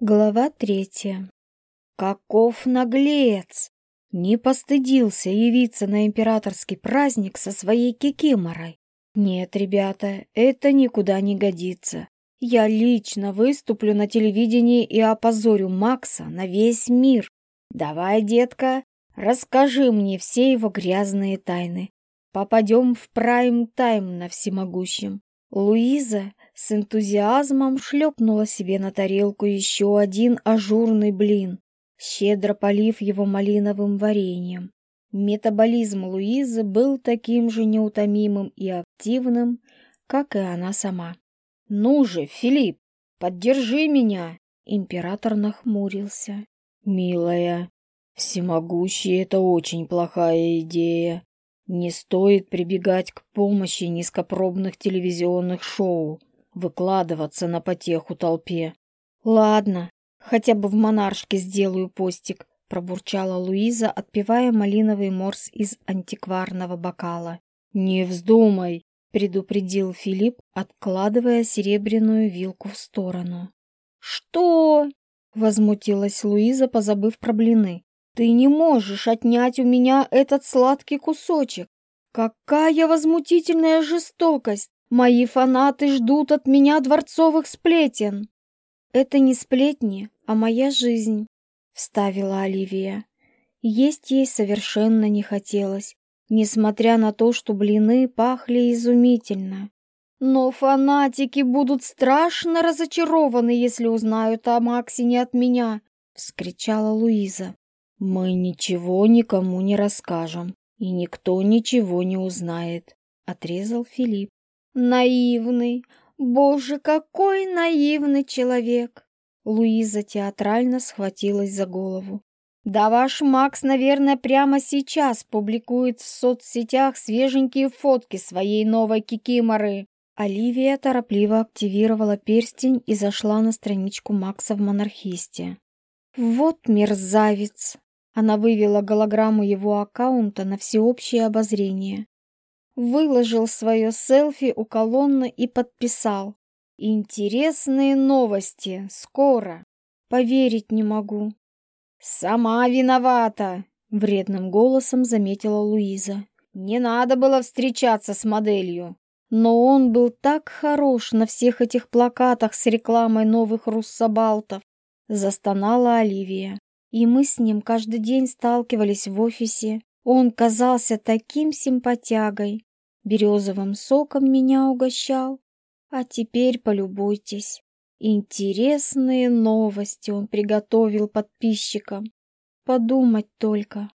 Глава третья. Каков наглец! Не постыдился явиться на императорский праздник со своей кикиморой. Нет, ребята, это никуда не годится. Я лично выступлю на телевидении и опозорю Макса на весь мир. Давай, детка, расскажи мне все его грязные тайны. Попадем в прайм-тайм на всемогущем. Луиза с энтузиазмом шлепнула себе на тарелку еще один ажурный блин, щедро полив его малиновым вареньем. Метаболизм Луизы был таким же неутомимым и активным, как и она сама. «Ну же, Филипп, поддержи меня!» Император нахмурился. «Милая, всемогущий — это очень плохая идея. Не стоит прибегать к помощи низкопробных телевизионных шоу выкладываться на потеху толпе. «Ладно, хотя бы в монаршке сделаю постик», — пробурчала Луиза, отпивая малиновый морс из антикварного бокала. «Не вздумай», — предупредил Филипп, откладывая серебряную вилку в сторону. «Что?» — возмутилась Луиза, позабыв про блины. «Ты не можешь отнять у меня этот сладкий кусочек! Какая возмутительная жестокость! Мои фанаты ждут от меня дворцовых сплетен. Это не сплетни, а моя жизнь, вставила Оливия. Есть ей совершенно не хотелось, несмотря на то, что блины пахли изумительно. Но фанатики будут страшно разочарованы, если узнают о Максине от меня, вскричала Луиза. Мы ничего никому не расскажем, и никто ничего не узнает, отрезал Филипп. Наивный, боже, какой наивный человек!» Луиза театрально схватилась за голову. «Да ваш Макс, наверное, прямо сейчас публикует в соцсетях свеженькие фотки своей новой кикиморы!» Оливия торопливо активировала перстень и зашла на страничку Макса в «Монархисте». «Вот мерзавец!» Она вывела голограмму его аккаунта на всеобщее обозрение выложил свое селфи у колонны и подписал «Интересные новости, скоро, поверить не могу». «Сама виновата!» — вредным голосом заметила Луиза. «Не надо было встречаться с моделью!» Но он был так хорош на всех этих плакатах с рекламой новых руссобалтов, застонала Оливия. И мы с ним каждый день сталкивались в офисе. Он казался таким симпатягой березовым соком меня угощал. А теперь полюбуйтесь. Интересные новости он приготовил подписчикам. Подумать только.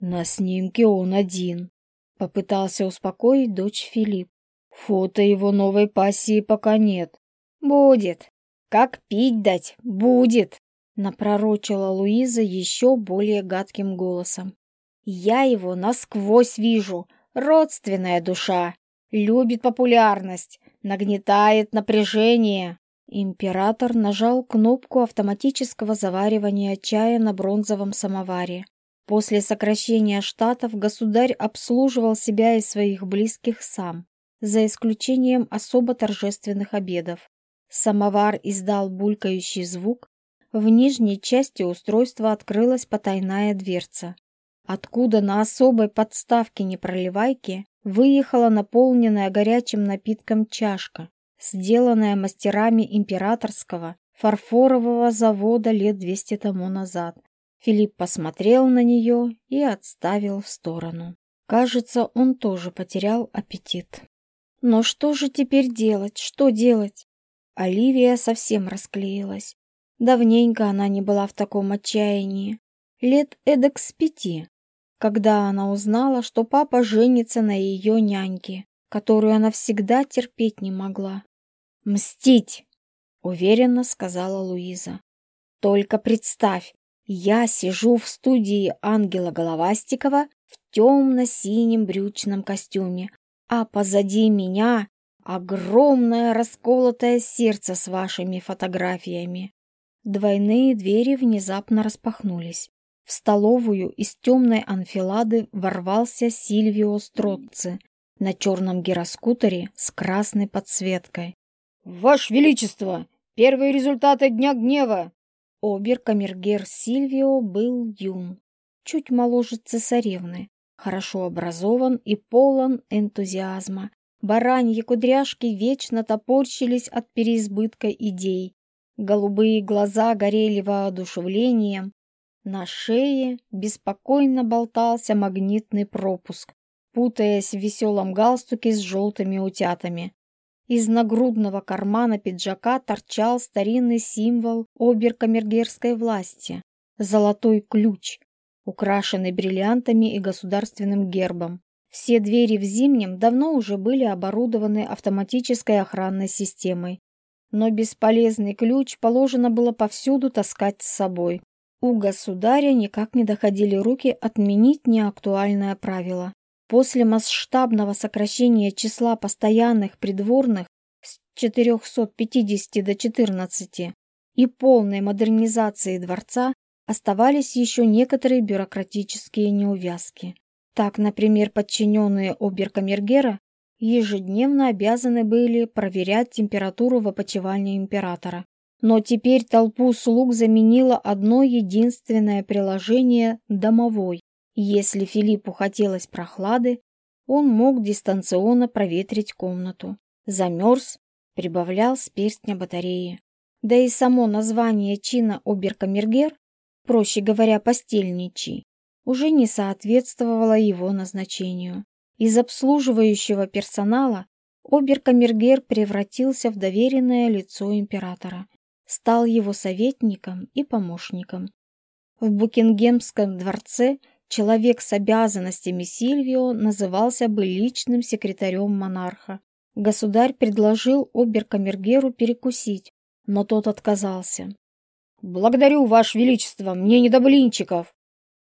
На снимке он один. Попытался успокоить дочь Филипп. Фото его новой пассии пока нет. Будет. Как пить дать? Будет. Напророчила Луиза еще более гадким голосом. Я его насквозь вижу родственная душа, любит популярность, нагнетает напряжение. Император нажал кнопку автоматического заваривания чая на бронзовом самоваре. После сокращения штатов государь обслуживал себя и своих близких сам, за исключением особо торжественных обедов. Самовар издал булькающий звук, в нижней части устройства открылась потайная дверца откуда на особой подставке непроливайки выехала наполненная горячим напитком чашка, сделанная мастерами императорского фарфорового завода лет 200 тому назад. Филипп посмотрел на нее и отставил в сторону. Кажется, он тоже потерял аппетит. Но что же теперь делать? Что делать? Оливия совсем расклеилась. Давненько она не была в таком отчаянии. Лет эдак с пяти когда она узнала, что папа женится на ее няньке, которую она всегда терпеть не могла. «Мстить!» — уверенно сказала Луиза. «Только представь, я сижу в студии Ангела Головастикова в темно-синем брючном костюме, а позади меня огромное расколотое сердце с вашими фотографиями». Двойные двери внезапно распахнулись. В столовую из темной анфилады ворвался Сильвио Стротци на черном гироскутере с красной подсветкой. «Ваше Величество! Первые результаты Дня Гнева!» Обер-камергер Сильвио был юн, чуть моложе цесаревны, хорошо образован и полон энтузиазма. Бараньи кудряшки вечно топорщились от переизбытка идей. Голубые глаза горели воодушевлением, на шее беспокойно болтался магнитный пропуск, путаясь в веселом галстуке с желтыми утятами. Из нагрудного кармана пиджака торчал старинный символ оберкамергерской власти – золотой ключ, украшенный бриллиантами и государственным гербом. Все двери в Зимнем давно уже были оборудованы автоматической охранной системой, но бесполезный ключ положено было повсюду таскать с собой у государя никак не доходили руки отменить неактуальное правило. После масштабного сокращения числа постоянных придворных с 450 до 14 и полной модернизации дворца оставались еще некоторые бюрократические неувязки. Так, например, подчиненные оберкамергера ежедневно обязаны были проверять температуру в опочивальне императора но теперь толпу слуг заменило одно единственное приложение «Домовой». Если Филиппу хотелось прохлады, он мог дистанционно проветрить комнату. Замерз, прибавлял с перстня батареи. Да и само название чина оберкамергер, проще говоря, постельничий, уже не соответствовало его назначению. Из обслуживающего персонала оберкамергер превратился в доверенное лицо императора, стал его советником и помощником. В Букингемском дворце человек с обязанностями Сильвио назывался бы личным секретарем монарха. Государь предложил оберкамергеру перекусить, но тот отказался. «Благодарю, Ваше Величество, мне не до блинчиков!»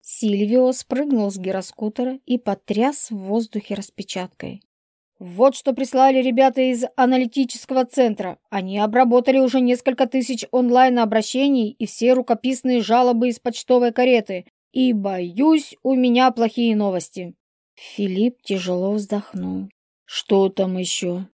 Сильвио спрыгнул с гироскутера и потряс в воздухе распечаткой. Вот что прислали ребята из аналитического центра. Они обработали уже несколько тысяч онлайн-обращений и все рукописные жалобы из почтовой кареты. И, боюсь, у меня плохие новости. Филипп тяжело вздохнул. Что там еще?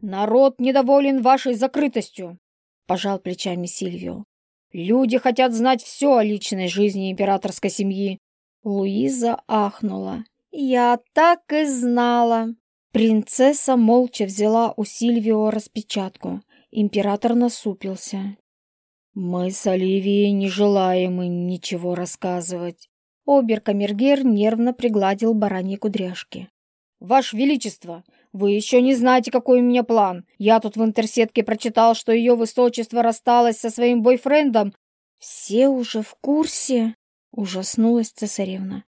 Народ недоволен вашей закрытостью, пожал плечами Сильвио. Люди хотят знать все о личной жизни императорской семьи. Луиза ахнула. Я так и знала. Принцесса молча взяла у Сильвио распечатку. Император насупился. «Мы с Оливией не желаем им ничего рассказывать». Обер-камергер нервно пригладил бараньи кудряшки. «Ваше Величество, вы еще не знаете, какой у меня план. Я тут в интерсетке прочитал, что ее высочество рассталось со своим бойфрендом». «Все уже в курсе?» — ужаснулась цесаревна.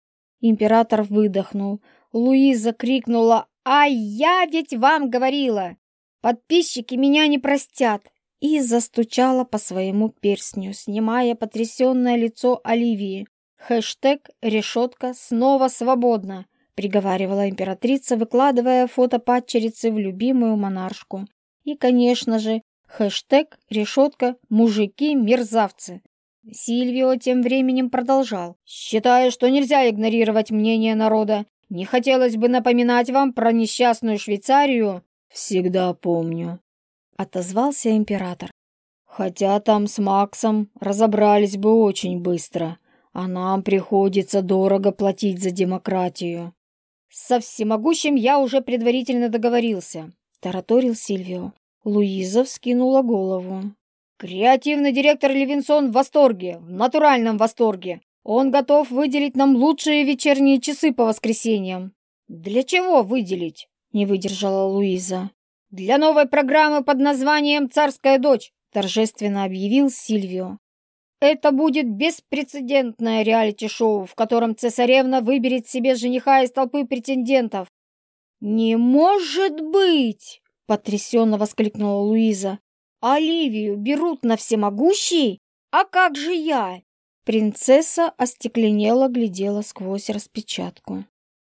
Император выдохнул. Луиза крикнула а я ведь вам говорила, подписчики меня не простят. И застучала по своему перстню, снимая потрясенное лицо Оливии. Хэштег «Решетка снова свободна», — приговаривала императрица, выкладывая фото падчерицы в любимую монаршку. И, конечно же, хэштег «Решетка мужики-мерзавцы». Сильвио тем временем продолжал. «Считаю, что нельзя игнорировать мнение народа. Не хотелось бы напоминать вам про несчастную Швейцарию. Всегда помню. Отозвался император. Хотя там с Максом разобрались бы очень быстро, а нам приходится дорого платить за демократию. Со всемогущим я уже предварительно договорился, тараторил Сильвио. Луиза вскинула голову. Креативный директор Левинсон в восторге, в натуральном восторге. Он готов выделить нам лучшие вечерние часы по воскресеньям. Для чего выделить? Не выдержала Луиза. Для новой программы под названием «Царская дочь», торжественно объявил Сильвио. Это будет беспрецедентное реалити-шоу, в котором цесаревна выберет себе жениха из толпы претендентов. «Не может быть!» — потрясенно воскликнула Луиза. «Оливию берут на всемогущий? А как же я?» Принцесса остекленела глядела сквозь распечатку.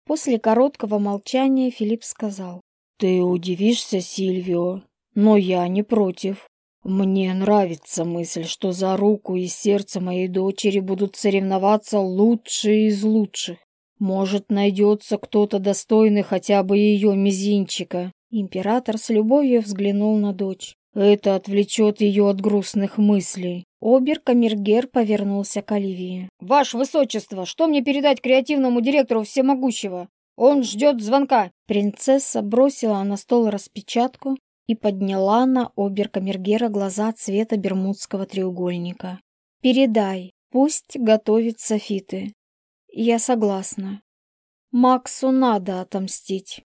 После короткого молчания Филипп сказал. «Ты удивишься, Сильвио, но я не против. Мне нравится мысль, что за руку и сердце моей дочери будут соревноваться лучшие из лучших. Может, найдется кто-то достойный хотя бы ее мизинчика». Император с любовью взглянул на дочь. Это отвлечет ее от грустных мыслей. Обер-камергер повернулся к Оливии. «Ваше высочество, что мне передать креативному директору всемогущего? Он ждет звонка!» Принцесса бросила на стол распечатку и подняла на обер-камергера глаза цвета бермудского треугольника. «Передай, пусть готовит софиты. Я согласна. Максу надо отомстить».